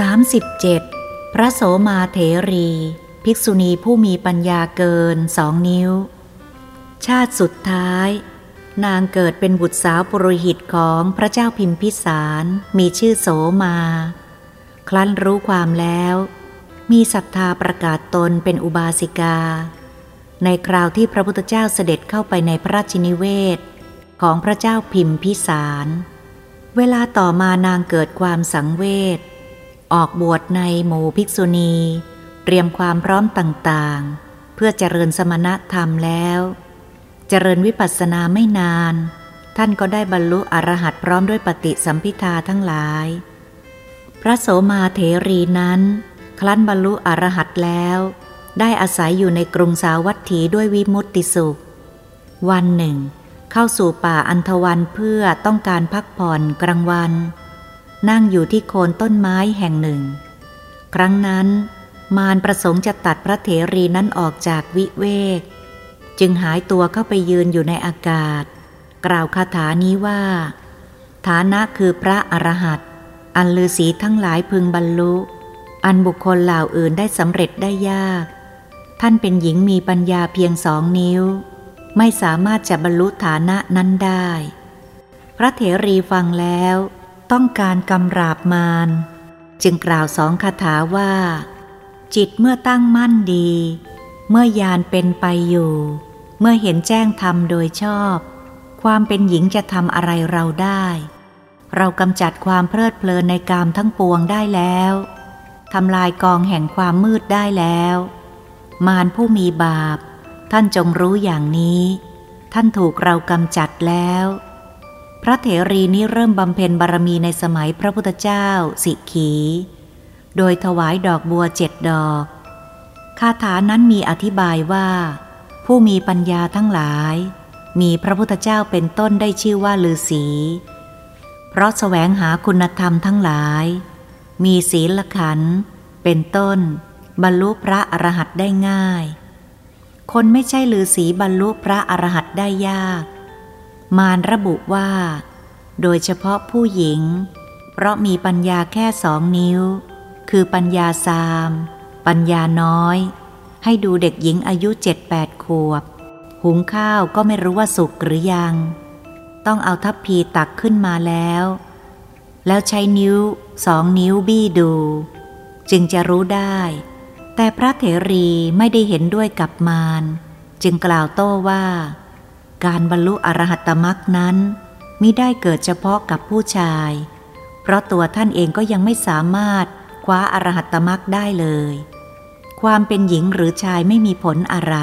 37. พระโสมาเถรี ภิกษุณีผู้มีปัญญาเกินสองนิ้ว ชาติสุดท้าย นางเกิดเป็นบุตรสาวปุโรหิตของพระเจ้าพิมพิสารมีชื่อโสมา ครั้นรู้ความแล้ว มีศรัทธาประกาศตนเป็นอุบาสิกา ในคราวที่พระพุทธเจ้าเสด็จเข้าไปในพระราชินิเวศ ของพระเจ้าพิมพิสาร เวลาต่อมานางเกิดความสังเวช ออกบวชในหมู่ภิกษุณี เตรียมความพร้อมต่างๆ เพื่อเจริญสมณธรรมแล้ว เจริญวิปัสสนาไม่นาน ท่านก็ได้บรรลุอรหัตพร้อมด้วยปฏิสัมพิทาทั้งหลาย พระโสมาเถรีนั้นครั้นบรรลุอรหัตแล้ว ได้อาศัยอยู่ในกรุงสาวัตถีด้วยวิมุตติสุข วันหนึ่ง เข้าสู่ป่าอันธวันเพื่อต้องการพักผ่อนกลางวัน นั่งอยู่ที่โคนต้นไม้แห่งหนึ่ง ครั้งนั้น มารประสงค์จะตัดพระเถรีนั้นออกจากวิเวก จึงหายตัวเข้าไปยืนอยู่ในอากาศ กล่าวคาถานี้ว่า ฐานะคือพระอรหันต์อันลือสีทั้งหลายพึงบรรลุ อันบุคคลเหล่าอื่นได้สำเร็จได้ยาก ท่านเป็นหญิงมีปัญญาเพียงสองนิ้ว ไม่สามารถจะบรรลุฐานะนั้นได้ พระเถรีฟังแล้ว ต้องการกำราบมารจึงกล่าวสองคาถาว่า จิตเมื่อตั้งมั่นดี เมื่อยานเป็นไปอยู่ เมื่อเห็นแจ้งธรรมโดยชอบ ความเป็นหญิงจะทำอะไรเราได้ เรากำจัดความเพลิดเพลินในกามทั้งปวงได้แล้วทำลายกองแห่งความมืดได้แล้ว มารผู้มีบาป ท่านจงรู้อย่างนี้ ท่านถูกเรากำจัดแล้ว พระเถรีนี้เริ่มบำเพ็ญบารมีในสมัยพระพุทธเจ้า สิขี โดยถวายดอกบัวเจ็ดดอก คาถานั้นมีอธิบายว่า ผู้มีปัญญาทั้งหลาย มีพระพุทธเจ้าเป็นต้นได้ชื่อว่าลือสี เพราะแสวงหาคุณธรรมทั้งหลาย มีศีลขัน เป็นต้น บรรลุพระอรหันต์ได้ง่าย คนไม่ใช่ลือสีบรรลุพระอรหันต์ได้ยาก มารระบุว่า โดยเฉพาะผู้หญิง เพราะมีปัญญาแค่สองนิ้ว คือปัญญาสาม ปัญญาน้อย ให้ดูเด็กหญิงอายุเจ็ดแปดขวบ หุงข้าวก็ไม่รู้ว่าสุกหรือยัง ต้องเอาทัพพีตักขึ้นมาแล้ว แล้วใช้นิ้วสองนิ้วบี้ดู จึงจะรู้ได้ แต่พระเถรีไม่ได้เห็นด้วยกับมารจึงกล่าวโต้ว่า การบรรลุอรหัตมรักนั้นมิได้เกิดเฉพาะกับผู้ชาย เพราะตัวท่านเองก็ยังไม่สามารถคว้าอรหัตมรักได้เลย ความเป็นหญิงหรือชายไม่มีผลอะไร